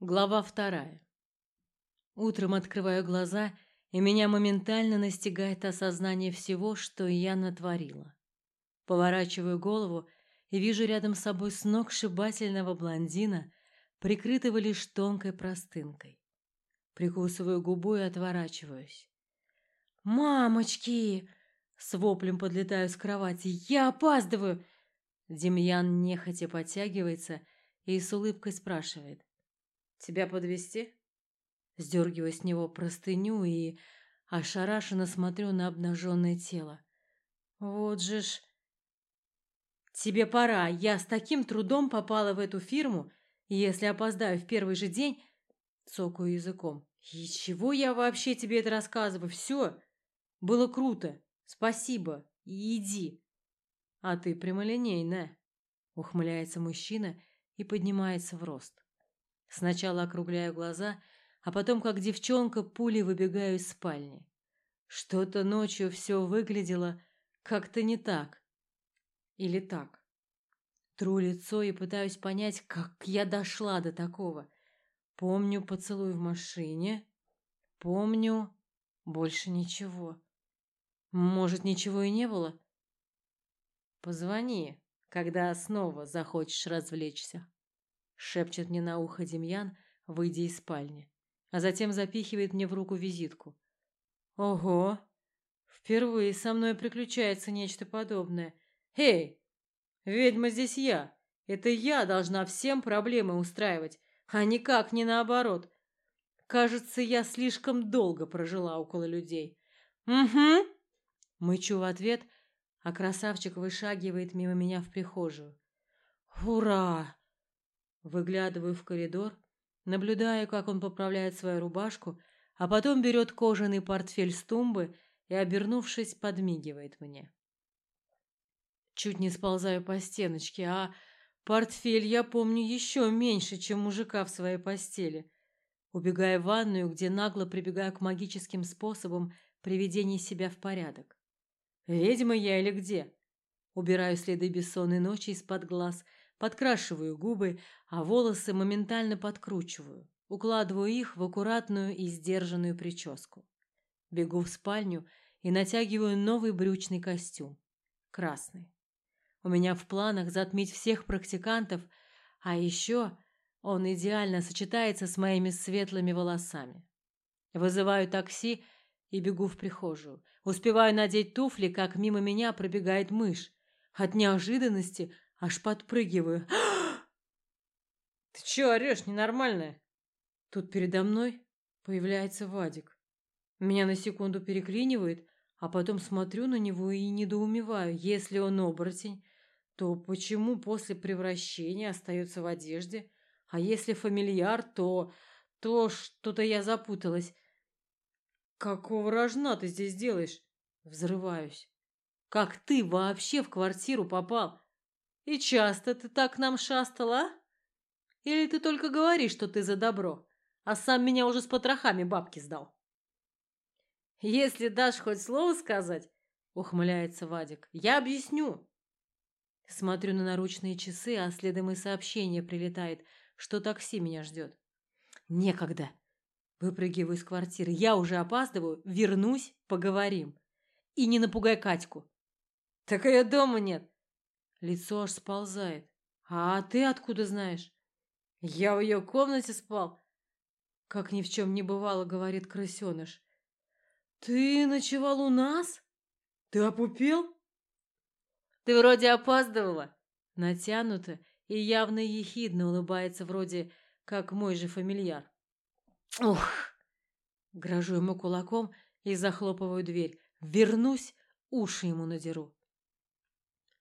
Глава вторая. Утром открываю глаза, и меня моментально настигает осознание всего, что я натворила. Поворачиваю голову и вижу рядом с собой сногсшибательного блондина, прикрытого лишь тонкой простынкой. Прикусываю губу и отворачиваюсь. «Мамочки!» С воплем подлетаю с кровати. «Я опаздываю!» Демьян нехотя подтягивается и с улыбкой спрашивает. Тебя подвести? Сдергиваю с него простыню и ошарашенно смотрю на обнаженное тело. Вот же ж... Тебе пора. Я с таким трудом попала в эту фирму, и если опоздаю в первый же день, цокаю языком. И чего я вообще тебе это рассказываю? Все. Было круто. Спасибо. И иди. А ты прямолинейная. Ухмыляется мужчина и поднимается в рост. Сначала округляю глаза, а потом, как девчонка, пулей выбегаю из спальни. Что-то ночью все выглядело как-то не так. Или так. Тру лицо и пытаюсь понять, как я дошла до такого. Помню поцелуй в машине. Помню... Больше ничего. Может, ничего и не было? Позвони, когда снова захочешь развлечься шепчет мне на ухо Демьян, выйдя из спальни, а затем запихивает мне в руку визитку. Ого! Впервые со мной приключается нечто подобное. Эй, ведьма здесь я. Это я должна всем проблемы устраивать, а никак не наоборот. Кажется, я слишком долго прожила около людей. Угу. Мычу в ответ, а красавчик вышагивает мимо меня в прихожую. Ура! Выглядываю в коридор, наблюдаю, как он поправляет свою рубашку, а потом берет кожаный портфель с тумбы и, обернувшись, подмигивает мне. Чуть не сползаю по стеночке, а портфель я помню еще меньше, чем мужика в своей постели. Убегаю в ванную, где нагло прибегаю к магическим способам приведения себя в порядок. Ведьма я или где? Убираю следы бессонной ночи из-под глаз – подкрашиваю губы, а волосы моментально подкручиваю, укладываю их в аккуратную и сдержанную прическу. Бегу в спальню и натягиваю новый брючный костюм, красный. У меня в планах затмить всех практикантов, а еще он идеально сочетается с моими светлыми волосами. Вызываю такси и бегу в прихожую. Успеваю надеть туфли, как мимо меня пробегает мышь. От неожиданности Аж подпрыгиваю. Ты чё орёшь, ненормальная? Тут передо мной появляется Вадик. Меня на секунду переклинивает, а потом смотрю на него и недоумеваю. Если он оборотень, то почему после превращения остается в одежде? А если фамильяр, то... то что-то я запуталась. Какого рожна ты здесь делаешь? Взрываюсь. Как ты вообще в квартиру попал? И часто ты так нам шастала? Или ты только говоришь, что ты за добро, а сам меня уже с потрохами бабки сдал? Если дашь хоть слово сказать, ухмыляется Вадик, я объясню. Смотрю на наручные часы, а следом и сообщение прилетает, что такси меня ждет. Некогда. Выпрыгиваю из квартиры. Я уже опаздываю. Вернусь, поговорим. И не напугай Катьку. Так ее дома нет. Лицо аж сползает. А ты откуда знаешь? Я в ее комнате спал. Как ни в чем не бывало, говорит крысеныш. Ты ночевал у нас? Ты опупел? Ты вроде опаздывала. Натянуто и явно ехидно улыбается вроде как мой же фамильяр. Ух! Грожу ему кулаком и захлопываю дверь. Вернусь, уши ему надеру.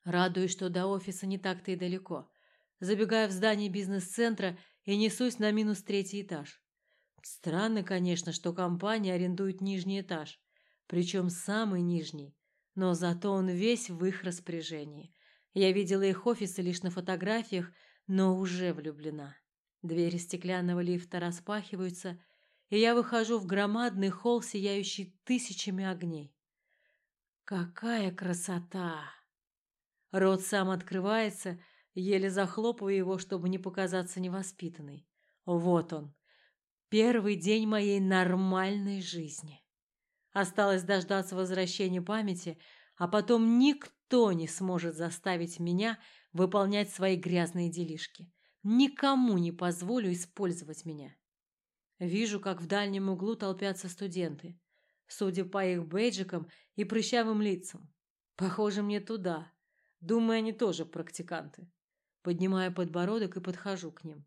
Радуюсь, что до офиса не так-то и далеко. Забегаю в здание бизнес-центра и несусь на минус третий этаж. Странно, конечно, что компания арендует нижний этаж, причем самый нижний, но зато он весь в их распоряжении. Я видела их офисы лишь на фотографиях, но уже влюблена. Двери стеклянного лифта распахиваются, и я выхожу в громадный холл, сияющий тысячами огней. Какая красота! Рот сам открывается, еле захлопываю его, чтобы не показаться невоспитанной. Вот он, первый день моей нормальной жизни. Осталось дождаться возвращения памяти, а потом никто не сможет заставить меня выполнять свои грязные делишки. Никому не позволю использовать меня. Вижу, как в дальнем углу толпятся студенты, судя по их бейджикам и прыщавым лицам. Похоже мне туда. Думаю, они тоже практиканты. Поднимаю подбородок и подхожу к ним.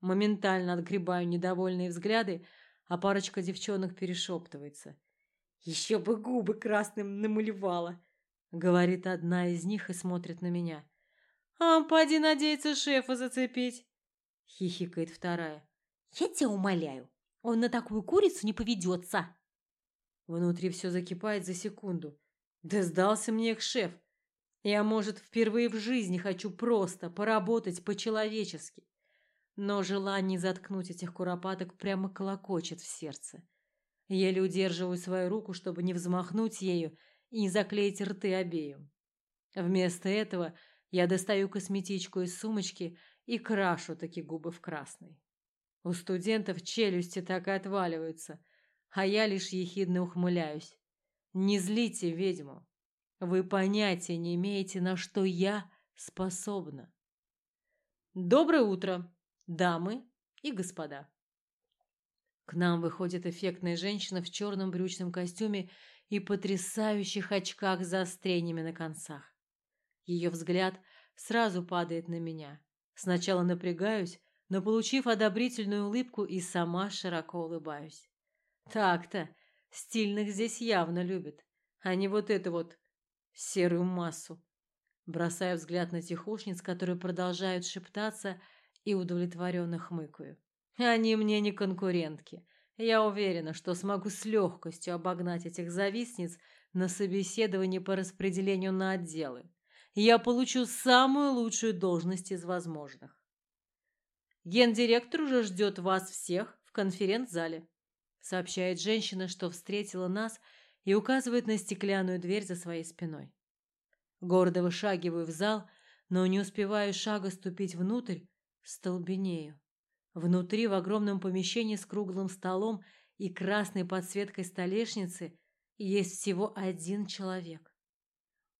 Моментально отгребаю недовольные взгляды, а парочка девчонок перешептывается. «Еще бы губы красным намалевала!» — говорит одна из них и смотрит на меня. «А, поди надеется шефа зацепить!» — хихикает вторая. «Я тебя умоляю, он на такую курицу не поведется!» Внутри все закипает за секунду. Да сдался мне их шеф. Я, может, впервые в жизни хочу просто поработать по-человечески. Но желание заткнуть этих куропаток прямо колокочет в сердце. Еле удерживаю свою руку, чтобы не взмахнуть ею и не заклеить рты обеим. Вместо этого я достаю косметичку из сумочки и крашу такие губы в красный. У студентов челюсти так и отваливаются, а я лишь ехидно ухмыляюсь. Не злите ведьму. Вы понятия не имеете, на что я способна. Доброе утро, дамы и господа. К нам выходит эффектная женщина в черном брючном костюме и потрясающих очках с заострениями на концах. Ее взгляд сразу падает на меня. Сначала напрягаюсь, но, получив одобрительную улыбку, и сама широко улыбаюсь. Так-то, Стильных здесь явно любят, а не вот эту вот серую массу. Бросаю взгляд на тихушниц, которые продолжают шептаться, и удовлетворенно хмыкаю. Они мне не конкурентки. Я уверена, что смогу с легкостью обогнать этих завистниц на собеседовании по распределению на отделы. Я получу самую лучшую должность из возможных. Гендиректор уже ждет вас всех в конференц-зале сообщает женщина, что встретила нас и указывает на стеклянную дверь за своей спиной. Гордо вышагиваю в зал, но не успеваю шага ступить внутрь, столбенею. Внутри, в огромном помещении с круглым столом и красной подсветкой столешницы, есть всего один человек.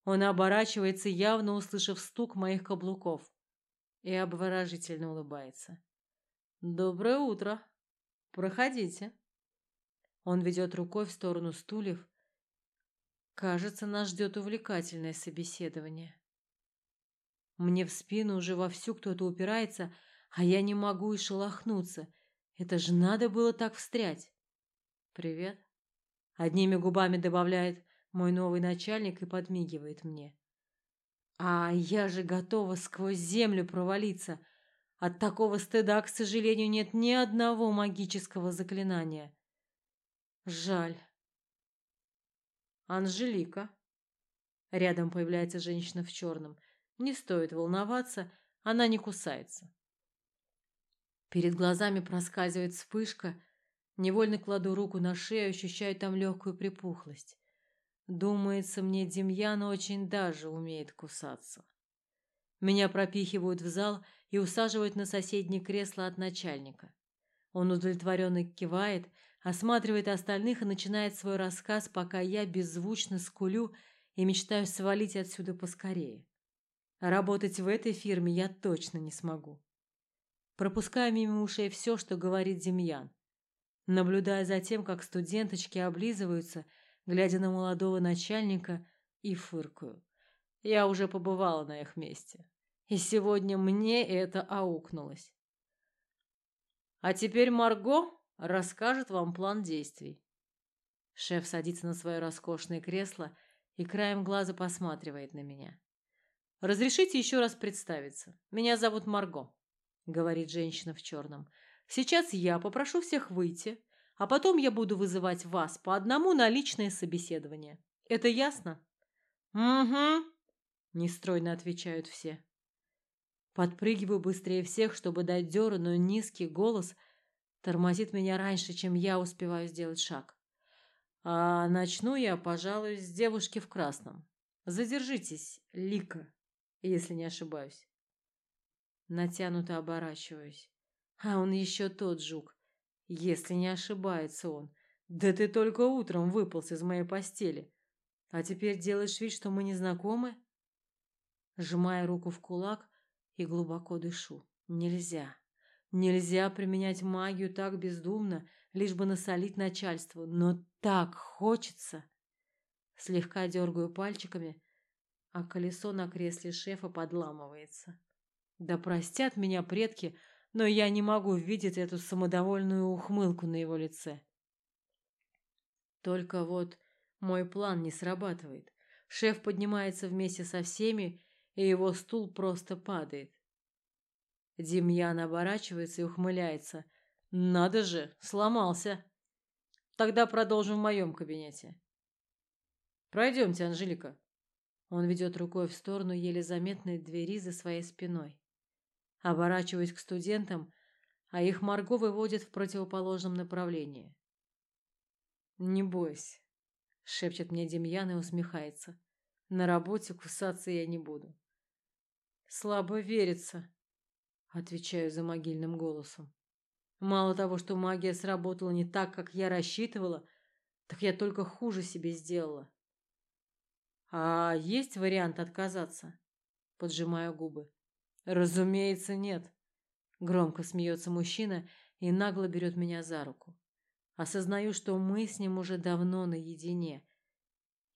Он оборачивается, явно услышав стук моих каблуков, и обворожительно улыбается. «Доброе утро! Проходите!» Он ведет рукой в сторону стульев. Кажется, нас ждет увлекательное собеседование. Мне в спину уже вовсю кто-то упирается, а я не могу и шелохнуться. Это же надо было так встрять. Привет. Одними губами добавляет мой новый начальник и подмигивает мне. А я же готова сквозь землю провалиться. От такого стыда, к сожалению, нет ни одного магического заклинания. Жаль. Анжелика. Рядом появляется женщина в черном. Не стоит волноваться, она не кусается. Перед глазами проскальзывает вспышка. Невольно кладу руку на шею, ощущаю там легкую припухлость. Думается мне, Демьян очень даже умеет кусаться. Меня пропихивают в зал и усаживают на соседнее кресло от начальника. Он удовлетворенно кивает, осматривает остальных и начинает свой рассказ, пока я беззвучно скулю и мечтаю свалить отсюда поскорее. работать в этой фирме я точно не смогу. Пропускаю мимо ушей все, что говорит Демьян. Наблюдая за тем, как студенточки облизываются, глядя на молодого начальника, и фыркаю. Я уже побывала на их месте. И сегодня мне это аукнулось. А теперь Марго расскажет вам план действий. Шеф садится на свое роскошное кресло и краем глаза посматривает на меня. Разрешите еще раз представиться. Меня зовут Марго, говорит женщина в черном. Сейчас я попрошу всех выйти, а потом я буду вызывать вас по одному на личное собеседование. Это ясно? Угу, нестройно отвечают все. Подпрыгиваю быстрее всех, чтобы дать дёру, но низкий голос – Тормозит меня раньше, чем я успеваю сделать шаг. А начну я, пожалуй, с девушки в красном. Задержитесь, Лика, если не ошибаюсь. Натянуто оборачиваюсь. А он еще тот жук. Если не ошибается он. Да ты только утром выполз из моей постели. А теперь делаешь вид, что мы не знакомы? Сжимая руку в кулак и глубоко дышу. Нельзя. Нельзя применять магию так бездумно, лишь бы насолить начальству. Но так хочется. Слегка дергаю пальчиками, а колесо на кресле шефа подламывается. Да простят меня предки, но я не могу видеть эту самодовольную ухмылку на его лице. Только вот мой план не срабатывает. Шеф поднимается вместе со всеми, и его стул просто падает. Демьян оборачивается и ухмыляется. Надо же, сломался. Тогда продолжим в моем кабинете. Пройдемте, Анжелика. Он ведет рукой в сторону еле заметной двери за своей спиной. Оборачиваюсь к студентам, а их Марго выводит в противоположном направлении. Не бойся, шепчет мне Демьян и усмехается. На работе кусаться я не буду. Слабо верится, отвечаю за могильным голосом. Мало того, что магия сработала не так, как я рассчитывала, так я только хуже себе сделала. А есть вариант отказаться? Поджимаю губы. Разумеется, нет. Громко смеется мужчина и нагло берет меня за руку. Осознаю, что мы с ним уже давно наедине.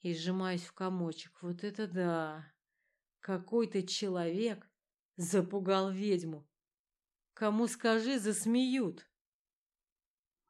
И сжимаюсь в комочек. Вот это да! Какой-то человек запугал ведьму. Кому скажи, засмеют.